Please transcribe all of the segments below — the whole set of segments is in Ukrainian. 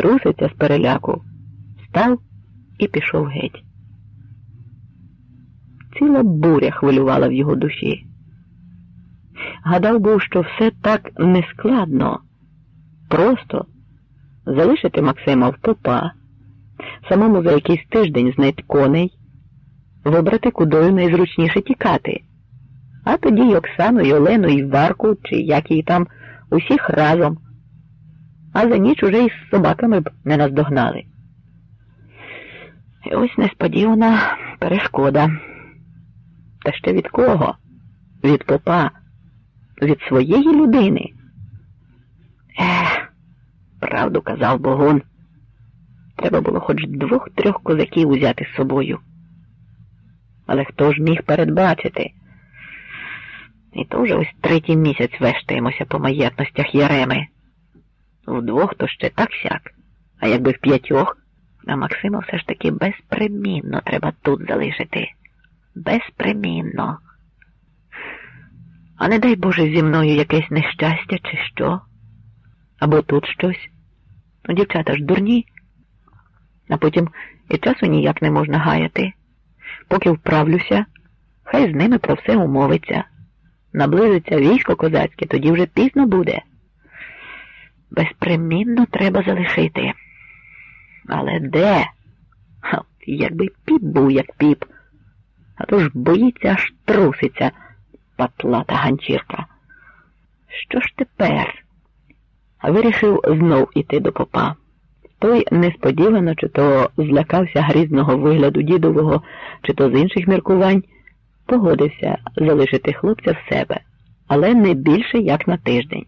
труситься з переляку, став і пішов геть. Ціла буря хвилювала в його душі. Гадав був, що все так нескладно, просто залишити Максима в попа, самому за якийсь тиждень знайти коней, вибрати кудою найзручніше тікати, а тоді й Оксану, й Олену, і Варку, чи як її там, усіх разом, а за ніч уже із собаками б не наздогнали. І ось несподівана перешкода. Та ще від кого? Від попа, від своєї людини. Ех, правду казав Богун. Треба було хоч двох-трьох козаків узяти з собою. Але хто ж міг передбачити? І то вже ось третій місяць вештаємося по маєтностях Яреми. Вдвох то ще так сяк, а якби в п'ятьох, а Максима все ж таки безпримінно треба тут залишити. Безпримінно. А не дай Боже зі мною якесь нещастя, чи що? Або тут щось. Ну, дівчата ж дурні, а потім і часу ніяк не можна гаяти. Поки вправлюся, хай з ними про все умовиться. Наблизиться військо козацьке, тоді вже пізно буде. Безпримінно треба залишити. Але де? Якби піп був, як піп, а то ж боїться, аж труситься патлата ганчірка. Що ж тепер? Вирішив знов іти до попа. Той несподівано, чи то злякався грізного вигляду дідового, чи то з інших міркувань, погодився залишити хлопця в себе, але не більше як на тиждень.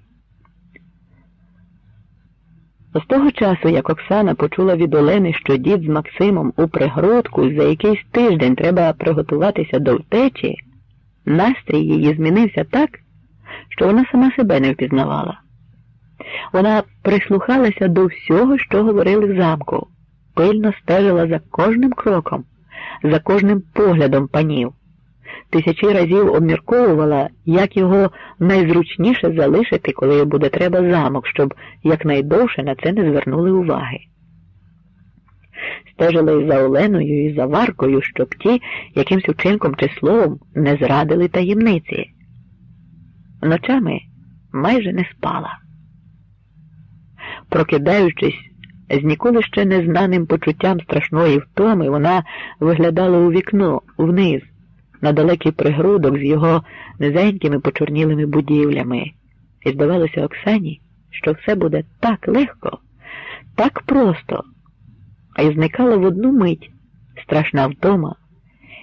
З того часу, як Оксана почула від Олени, що дід з Максимом у пригродку за якийсь тиждень треба приготуватися до втечі, настрій її змінився так, що вона сама себе не впізнавала. Вона прислухалася до всього, що говорили в замку, пильно стежила за кожним кроком, за кожним поглядом панів. Тисячі разів обмірковувала, як його найзручніше залишити, коли буде треба замок, щоб якнайдовше на це не звернули уваги. Стежила і за Оленою, і за Варкою, щоб ті якимсь учинком чи словом не зрадили таємниці. Ночами майже не спала. Прокидаючись з ніколи ще незнаним почуттям страшної втоми, вона виглядала у вікно вниз, на далекий пригрудок з його низенькими почорнілими будівлями, і здавалося Оксані, що все буде так легко, так просто, а й зникала в одну мить страшна втома,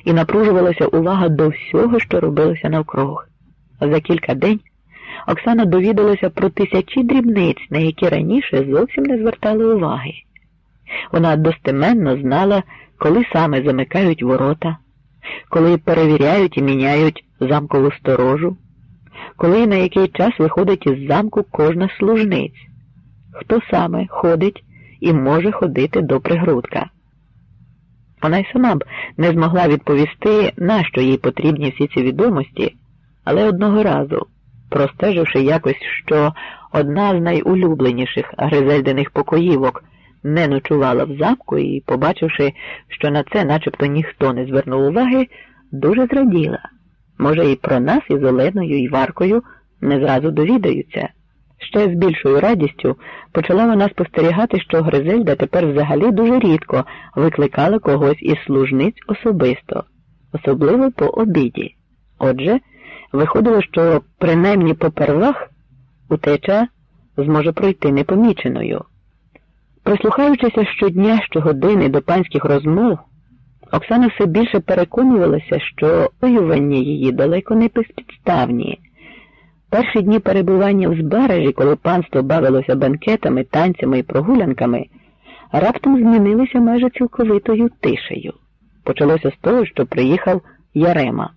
і напружувалася увага до всього, що робилося навкруг. За кілька день Оксана довідалася про тисячі дрібниць, на які раніше зовсім не звертали уваги. Вона достеменно знала, коли саме замикають ворота, коли перевіряють і міняють замкову сторожу, коли на який час виходить із замку кожна служниць, хто саме ходить і може ходити до пригрудка. Вона й сама б не змогла відповісти, нащо їй потрібні всі ці відомості, але одного разу простеживши якось, що одна з найулюбленіших Гризельдиних покоївок не ночувала в замку і, побачивши, що на це начебто ніхто не звернув уваги, дуже зраділа. Може, і про нас із Оленою і Варкою не зразу довідаються. Ще з більшою радістю почала вона спостерігати, що Гризельда тепер взагалі дуже рідко викликала когось із служниць особисто, особливо по обіді. Отже, Виходило, що принаймні попервах утеча зможе пройти непоміченою. Прислухаючися щодня щогодини до панських розмов, Оксана все більше переконувалася, що воювання її далеко не безпідставні. Перші дні перебування в збережі, коли панство бавилося бенкетами, танцями і прогулянками, раптом змінилися майже цілковитою тишею. Почалося з того, що приїхав Ярема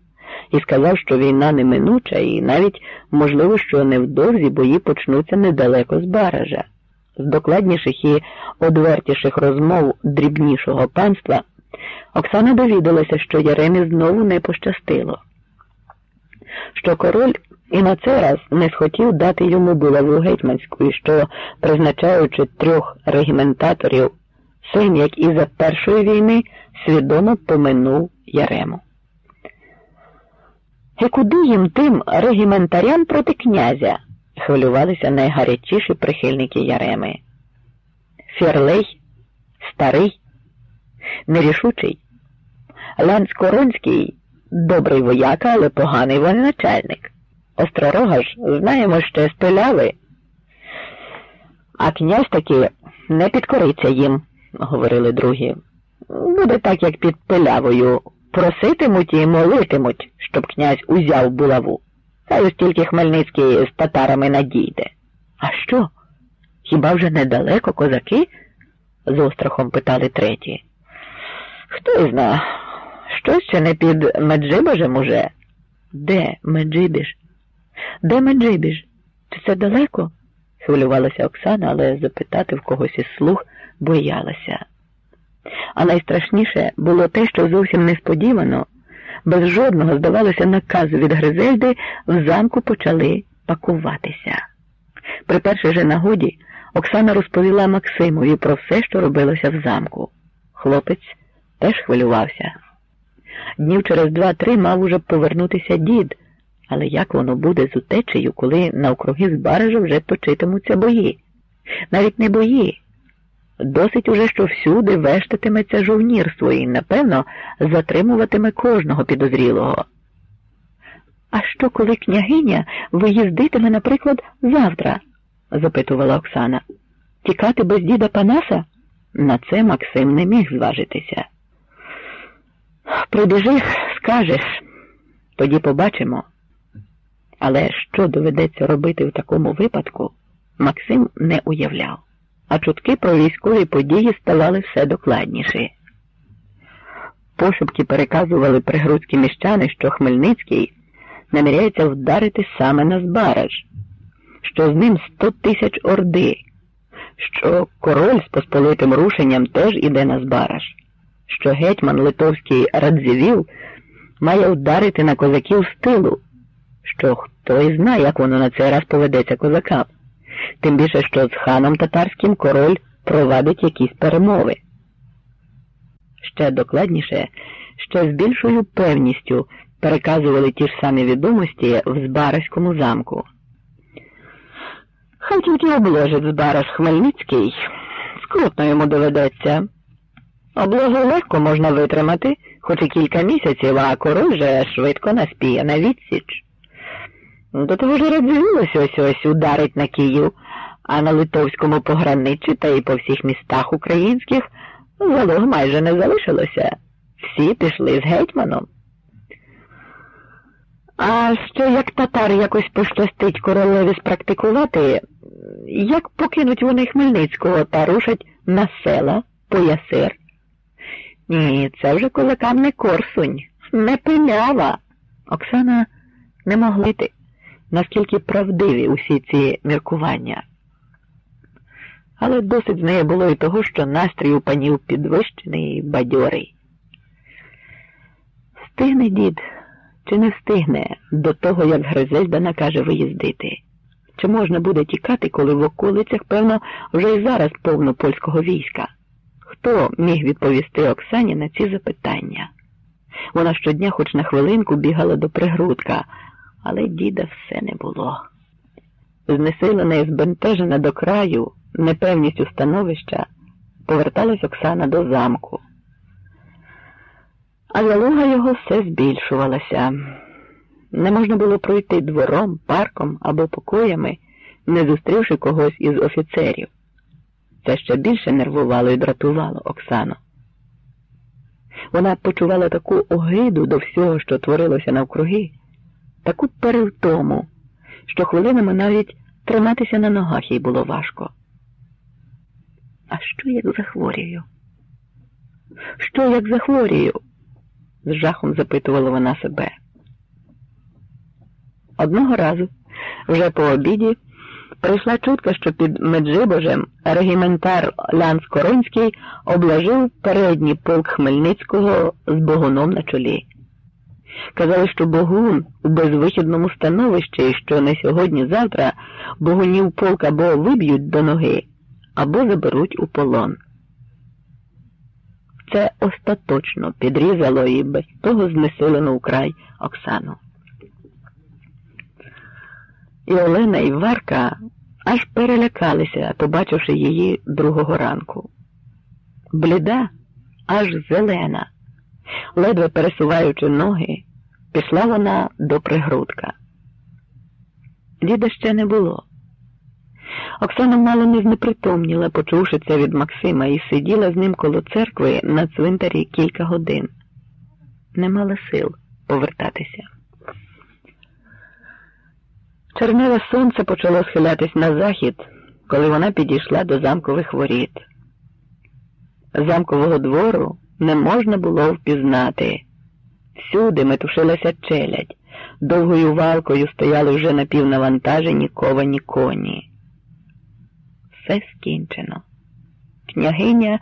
і сказав, що війна неминуча, і навіть можливо, що невдовзі бої почнуться недалеко з баража. З докладніших і одвертіших розмов дрібнішого панства Оксана довідалася, що Яремі знову не пощастило, що король і на цей раз не схотів дати йому булаву гетьманську, що, призначаючи трьох регіментаторів, син, як і за першої війни, свідомо поминув Ярему. І куди їм тим регіментарям проти князя? Хвилювалися найгарячіші прихильники Яреми. Фірлей, старий, нерішучий, Ланс Коронський добрий вояка, але поганий воєначальник. Остророга ж, знаємо, ще спиляли. А князь таки не підкориться їм, говорили другі. Буде так, як під пилявою. Проситимуть і молитимуть, щоб князь узяв булаву. Хай ось тільки Хмельницький з татарами надійде. А що? Хіба вже недалеко козаки? з острахом питали треті. Хто зна, що ще не під Меджибожем уже? Де Меджибіж? Де Меджибіж? Чи це далеко? хвилювалася Оксана, але запитати в когось із слух боялася. А найстрашніше було те, що зовсім несподівано, без жодного, здавалося, наказу від Гризельди в замку почали пакуватися. При першій же нагоді Оксана розповіла Максимові про все, що робилося в замку. Хлопець теж хвилювався. Днів через два-три мав уже повернутися дід, але як воно буде з утечею, коли навкруги з баража вже точитимуться бої? Навіть не бої. Досить уже, що всюди вештатиметься жовнірство і, напевно, затримуватиме кожного підозрілого. А що, коли княгиня виїздитиме, наприклад, завтра? запитувала Оксана. Тікати без діда Панаса? На це Максим не міг зважитися. Прибіжи, скажеш, тоді побачимо. Але що доведеться робити в такому випадку, Максим не уявляв, а чутки про військові події ставали все докладніші. Пошепки переказували пригрудські міщани, що Хмельницький наміряється вдарити саме на Збараж, що з ним сто тисяч орди, що король з посполитим рушенням теж іде на Збараж що гетьман Литовський Радзивіл має вдарити на козаків з тилу, що хто і знає, як воно на цей раз поведеться козакам, тим більше, що з ханом татарським король провадить якісь перемови. Ще докладніше, ще з більшою певністю переказували ті ж самі відомості в Збаразькому замку. Хай тільки обложить Збараж Хмельницький, скрутно йому доведеться. Облогу легко можна витримати, хоч і кілька місяців, а король же швидко наспіє на відсіч. До того ж роздивилось ось ось ударить на Київ, а на Литовському пограничі та й по всіх містах українських залог майже не залишилося. Всі пішли з гетьманом. А що як татар якось пощастить королеві спрактикувати, як покинуть вони Хмельницького та рушать на села, поясир? Ні, це вже козакам не корсунь, не пилява. Оксана не могла йти, наскільки правдиві усі ці міркування. Але досить з неї було і того, що настрій у панів підвищений і бадьорий. Встигне дід, чи не встигне до того, як Гризельда накаже виїздити? Чи можна буде тікати, коли в околицях, певно, вже й зараз повно польського війська? Хто міг відповісти Оксані на ці запитання? Вона щодня хоч на хвилинку бігала до пригрудка, але діда все не було. Знесилена і збентежена до краю, непевністю становища, поверталась Оксана до замку. А залога його все збільшувалася. Не можна було пройти двором, парком або покоями, не зустрівши когось із офіцерів. Це ще більше нервувало і дратувало Оксану. Вона почувала таку огиду до всього, що творилося навкруги, таку перевтому, що хвилинами навіть триматися на ногах їй було важко. А що як захворюю? Що як захворюю? з жахом запитувала вона себе. Одного разу, вже по обіді, Прийшла чутка, що під Меджибожем регіментар Лянс Коронський обложив передній полк Хмельницького з богуном на чолі. Казали, що Богун у безвихідному становищі і що не сьогодні-завтра богунів полк або виб'ють до ноги, або заберуть у полон. Це остаточно підрізало і без того знесилену украй Оксану. І Олена і Варка аж перелякалися, побачивши її другого ранку. Бліда, аж зелена, ледве пересуваючи ноги, пішла вона до пригрудка. Діда ще не було. Оксана мало не знепритомніла, почувши це від Максима, і сиділа з ним коло церкви на цвинтарі кілька годин. Не мала сил повертатися. Черневе сонце почало схилятись на захід, коли вона підійшла до замкових воріт. Замкового двору не можна було впізнати. Всюди метушилася челядь, довгою валкою стояли вже напівнавантажені ковані коні. Все скінчено. Княгиня